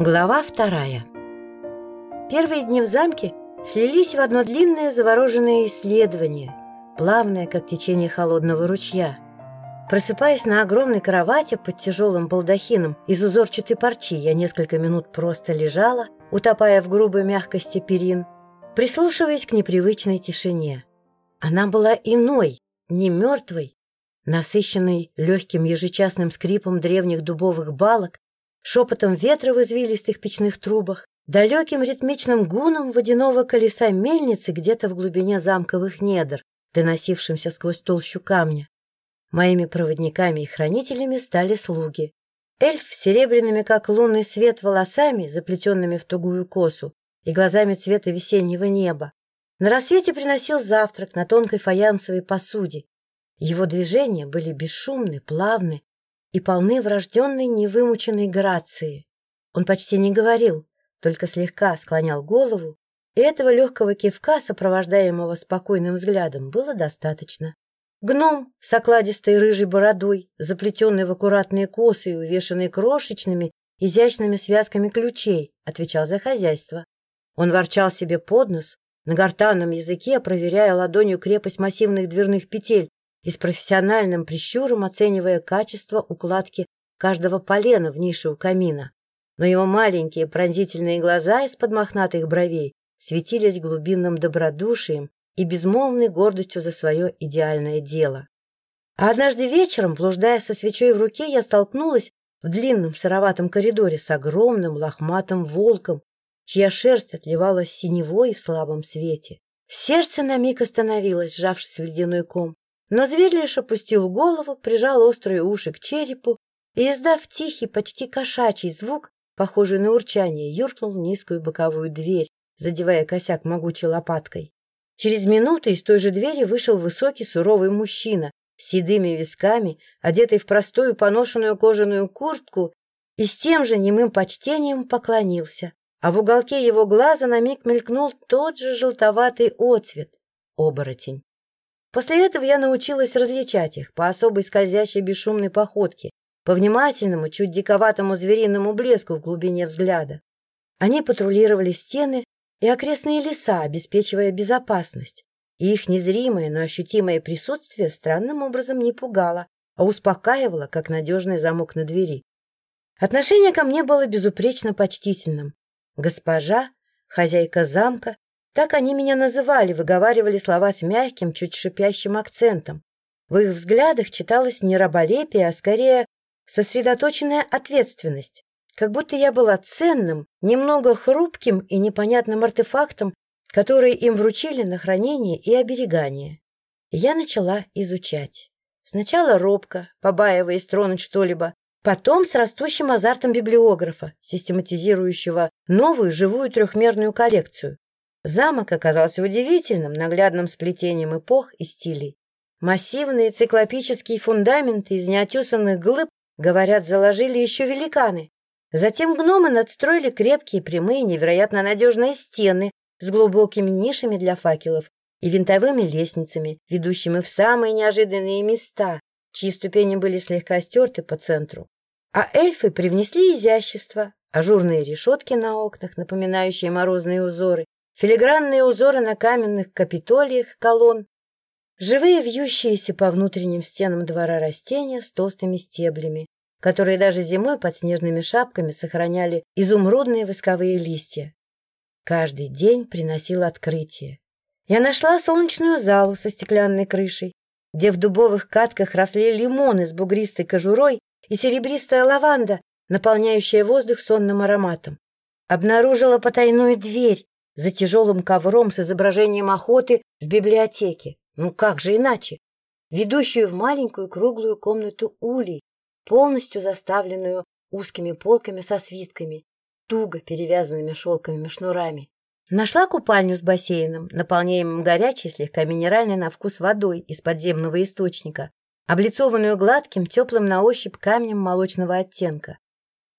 Глава вторая Первые дни в замке слились в одно длинное завороженное исследование, плавное, как течение холодного ручья. Просыпаясь на огромной кровати под тяжелым балдахином из узорчатой парчи, я несколько минут просто лежала, утопая в грубой мягкости перин, прислушиваясь к непривычной тишине. Она была иной, не мертвой, насыщенной легким ежечасным скрипом древних дубовых балок шепотом ветра в извилистых печных трубах, далеким ритмичным гуном водяного колеса мельницы где-то в глубине замковых недр, доносившимся сквозь толщу камня. Моими проводниками и хранителями стали слуги. Эльф с серебряными, как лунный свет, волосами, заплетенными в тугую косу, и глазами цвета весеннего неба. На рассвете приносил завтрак на тонкой фаянсовой посуде. Его движения были бесшумны, плавны, и полны врожденной невымученной грации. Он почти не говорил, только слегка склонял голову, и этого легкого кивка, сопровождаемого спокойным взглядом, было достаточно. Гном с окладистой рыжей бородой, заплетенный в аккуратные косы и увешанный крошечными, изящными связками ключей, отвечал за хозяйство. Он ворчал себе под нос, на гортанном языке, проверяя ладонью крепость массивных дверных петель, и с профессиональным прищуром оценивая качество укладки каждого полена в нише у камина. Но его маленькие пронзительные глаза из-под мохнатых бровей светились глубинным добродушием и безмолвной гордостью за свое идеальное дело. А однажды вечером, блуждая со свечой в руке, я столкнулась в длинном сыроватом коридоре с огромным лохматым волком, чья шерсть отливалась синевой в слабом свете. Сердце на миг остановилось, сжавшись в ледяной ком. Но зверь лишь опустил голову, прижал острые уши к черепу и, издав тихий, почти кошачий звук, похожий на урчание, юркнул в низкую боковую дверь, задевая косяк могучей лопаткой. Через минуту из той же двери вышел высокий суровый мужчина с седыми висками, одетый в простую поношенную кожаную куртку, и с тем же немым почтением поклонился, а в уголке его глаза на миг мелькнул тот же желтоватый отцвет — оборотень. После этого я научилась различать их по особой скользящей бесшумной походке, по внимательному, чуть диковатому звериному блеску в глубине взгляда. Они патрулировали стены и окрестные леса, обеспечивая безопасность, и их незримое, но ощутимое присутствие странным образом не пугало, а успокаивало, как надежный замок на двери. Отношение ко мне было безупречно почтительным. Госпожа, хозяйка замка, так они меня называли, выговаривали слова с мягким, чуть шипящим акцентом. В их взглядах читалось не раболепие, а скорее сосредоточенная ответственность. Как будто я была ценным, немного хрупким и непонятным артефактом, который им вручили на хранение и оберегание. Я начала изучать. Сначала робко, побаиваясь тронуть что-либо, потом с растущим азартом библиографа, систематизирующего новую живую трехмерную коллекцию. Замок оказался удивительным, наглядным сплетением эпох и стилей. Массивные циклопические фундаменты из неотесанных глыб, говорят, заложили еще великаны. Затем гномы надстроили крепкие, прямые, невероятно надежные стены с глубокими нишами для факелов и винтовыми лестницами, ведущими в самые неожиданные места, чьи ступени были слегка стерты по центру. А эльфы привнесли изящество, ажурные решетки на окнах, напоминающие морозные узоры, филигранные узоры на каменных капитолиях колонн, живые вьющиеся по внутренним стенам двора растения с толстыми стеблями, которые даже зимой под снежными шапками сохраняли изумрудные восковые листья. Каждый день приносил открытие. Я нашла солнечную залу со стеклянной крышей, где в дубовых катках росли лимоны с бугристой кожурой и серебристая лаванда, наполняющая воздух сонным ароматом. Обнаружила потайную дверь, за тяжелым ковром с изображением охоты в библиотеке. Ну как же иначе? Ведущую в маленькую круглую комнату улей, полностью заставленную узкими полками со свитками, туго перевязанными шелковыми шнурами. Нашла купальню с бассейном, наполняемым горячей, слегка минеральной на вкус водой из подземного источника, облицованную гладким, теплым на ощупь камнем молочного оттенка.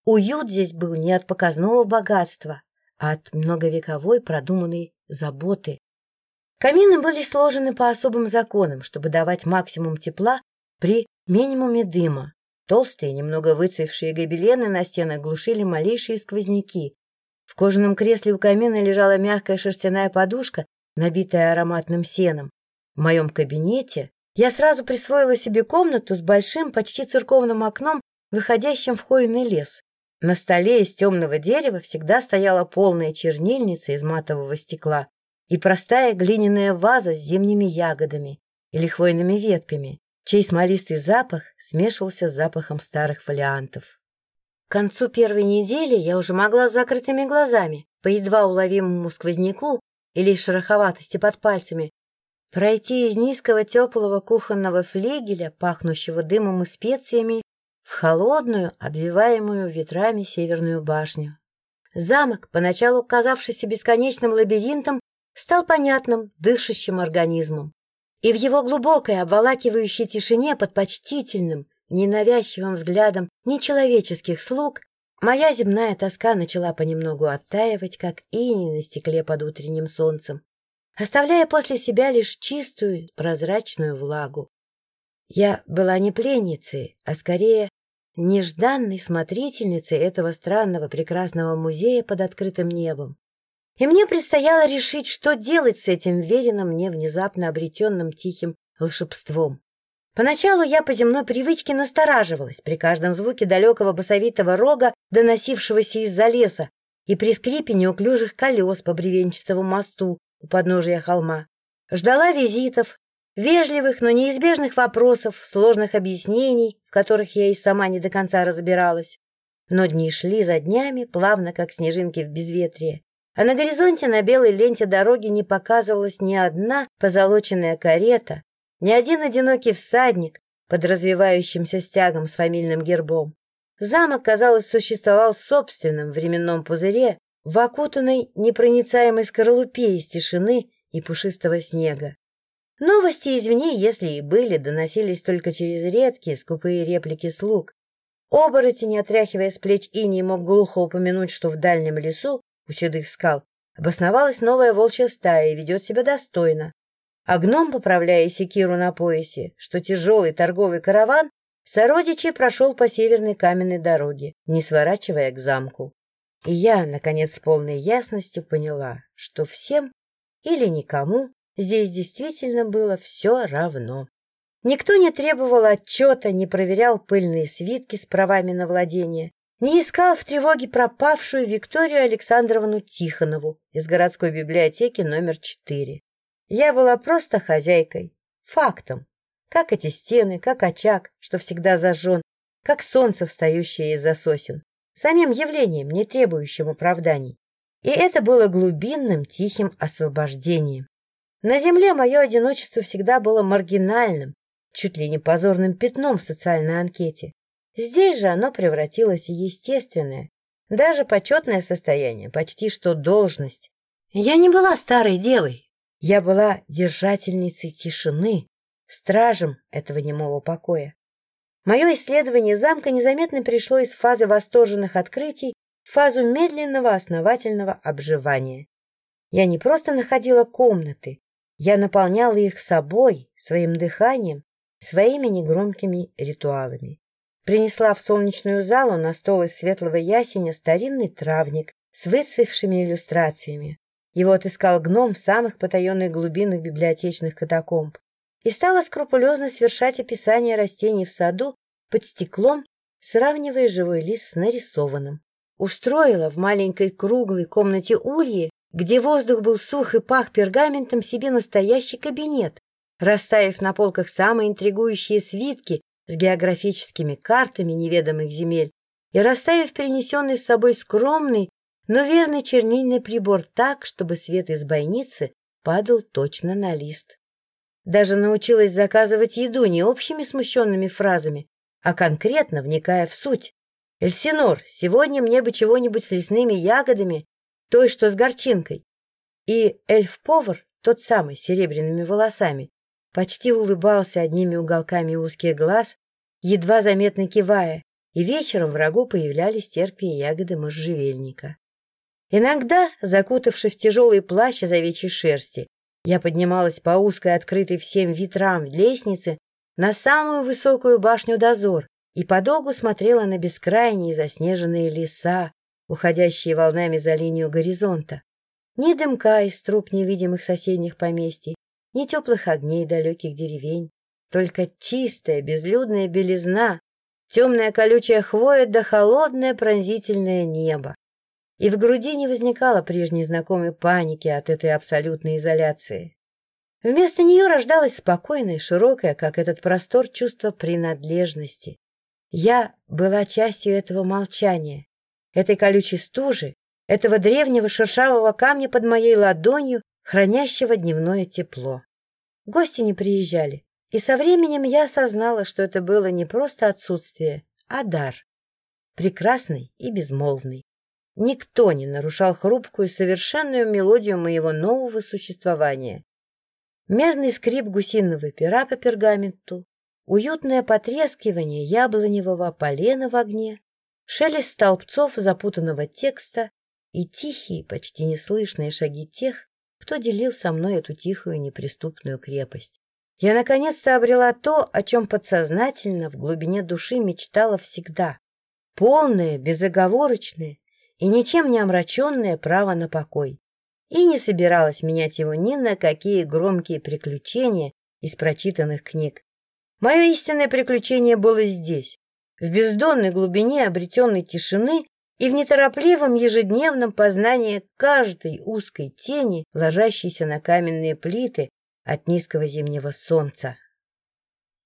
Уют здесь был не от показного богатства, от многовековой продуманной заботы. Камины были сложены по особым законам, чтобы давать максимум тепла при минимуме дыма. Толстые, немного выцвевшие гобелены на стенах глушили малейшие сквозняки. В кожаном кресле у камина лежала мягкая шерстяная подушка, набитая ароматным сеном. В моем кабинете я сразу присвоила себе комнату с большим, почти церковным окном, выходящим в хвойный лес. На столе из темного дерева всегда стояла полная чернильница из матового стекла и простая глиняная ваза с зимними ягодами или хвойными ветками, чей смолистый запах смешивался с запахом старых фолиантов. К концу первой недели я уже могла с закрытыми глазами, по едва уловимому сквозняку или шероховатости под пальцами, пройти из низкого теплого кухонного флигеля, пахнущего дымом и специями, в холодную, обвиваемую ветрами северную башню. Замок, поначалу казавшийся бесконечным лабиринтом, стал понятным, дышащим организмом. И в его глубокой, обволакивающей тишине под почтительным, ненавязчивым взглядом нечеловеческих слуг моя земная тоска начала понемногу оттаивать, как иней на стекле под утренним солнцем, оставляя после себя лишь чистую, прозрачную влагу. Я была не пленницей, а скорее нежданной смотрительницей этого странного прекрасного музея под открытым небом. И мне предстояло решить, что делать с этим веренным мне внезапно обретенным тихим волшебством. Поначалу я по земной привычке настораживалась при каждом звуке далекого басовитого рога, доносившегося из-за леса, и при скрипе неуклюжих колес по бревенчатому мосту у подножия холма. Ждала визитов, вежливых, но неизбежных вопросов, сложных объяснений, в которых я и сама не до конца разбиралась. Но дни шли за днями, плавно, как снежинки в безветрие. А на горизонте на белой ленте дороги не показывалась ни одна позолоченная карета, ни один одинокий всадник под развивающимся стягом с фамильным гербом. Замок, казалось, существовал в собственном временном пузыре, в окутанной непроницаемой скорлупе из тишины и пушистого снега. Новости извне, если и были, доносились только через редкие скупые реплики слуг. Оборотень, отряхивая с плеч иней, мог глухо упомянуть, что в дальнем лесу, у седых скал, обосновалась новая волчья стая и ведет себя достойно. А гном, поправляя секиру на поясе, что тяжелый торговый караван сородичей прошел по северной каменной дороге, не сворачивая к замку. И я, наконец, с полной ясностью поняла, что всем или никому здесь действительно было все равно. Никто не требовал отчета, не проверял пыльные свитки с правами на владение, не искал в тревоге пропавшую Викторию Александровну Тихонову из городской библиотеки номер 4. Я была просто хозяйкой, фактом, как эти стены, как очаг, что всегда зажжен, как солнце, встающее из-за сосен, самим явлением, не требующим оправданий. И это было глубинным, тихим освобождением. На земле мое одиночество всегда было маргинальным, чуть ли не позорным пятном в социальной анкете. Здесь же оно превратилось в естественное, даже почетное состояние, почти что должность. Я не была старой девой, я была держательницей тишины, стражем этого немого покоя. Мое исследование замка незаметно перешло из фазы восторженных открытий в фазу медленного основательного обживания. Я не просто находила комнаты, я наполняла их собой, своим дыханием, своими негромкими ритуалами. Принесла в солнечную залу на стол из светлого ясеня старинный травник с выцвевшими иллюстрациями. Его отыскал гном в самых потаенных глубинах библиотечных катакомб и стала скрупулезно совершать описание растений в саду под стеклом, сравнивая живой лист с нарисованным. Устроила в маленькой круглой комнате ульи, где воздух был сух и пах пергаментом, себе настоящий кабинет, расставив на полках самые интригующие свитки с географическими картами неведомых земель и расставив перенесенный с собой скромный, но верный чернильный прибор так, чтобы свет из бойницы падал точно на лист. Даже научилась заказывать еду не общими смущенными фразами, а конкретно вникая в суть. «Эльсинор, сегодня мне бы чего-нибудь с лесными ягодами, той, что с горчинкой». И эльф-повар, тот самый, с серебряными волосами, почти улыбался одними уголками узких глаз, едва заметно кивая, и вечером врагу появлялись терпкие ягоды можжевельника. Иногда, закутавшись в тяжелый плащ из овечьей шерсти, я поднималась по узкой, открытой всем ветрам лестнице на самую высокую башню дозор, и подолгу смотрела на бескрайние заснеженные леса, уходящие волнами за линию горизонта. Ни дымка из труб невидимых соседних поместий, ни теплых огней далеких деревень, только чистая безлюдная белизна, темная колючая хвоя да холодное пронзительное небо. И в груди не возникало прежней знакомой паники от этой абсолютной изоляции. Вместо нее рождалось спокойное, широкое, как этот простор, чувство принадлежности. Я была частью этого молчания, этой колючей стужи, этого древнего шершавого камня под моей ладонью, хранящего дневное тепло. Гости не приезжали, и со временем я осознала, что это было не просто отсутствие, а дар. Прекрасный и безмолвный. Никто не нарушал хрупкую, совершенную мелодию моего нового существования. Мерный скрип гусиного пера по пергаменту, уютное потрескивание яблоневого полена в огне, шелест столбцов запутанного текста и тихие, почти неслышные шаги тех, кто делил со мной эту тихую неприступную крепость. Я наконец-то обрела то, о чем подсознательно в глубине души мечтала всегда. Полное, безоговорочное и ничем не омраченное право на покой. И не собиралась менять его ни на какие громкие приключения из прочитанных книг. Мое истинное приключение было здесь, в бездонной глубине обретенной тишины и в неторопливом ежедневном познании каждой узкой тени, ложащейся на каменные плиты от низкого зимнего солнца.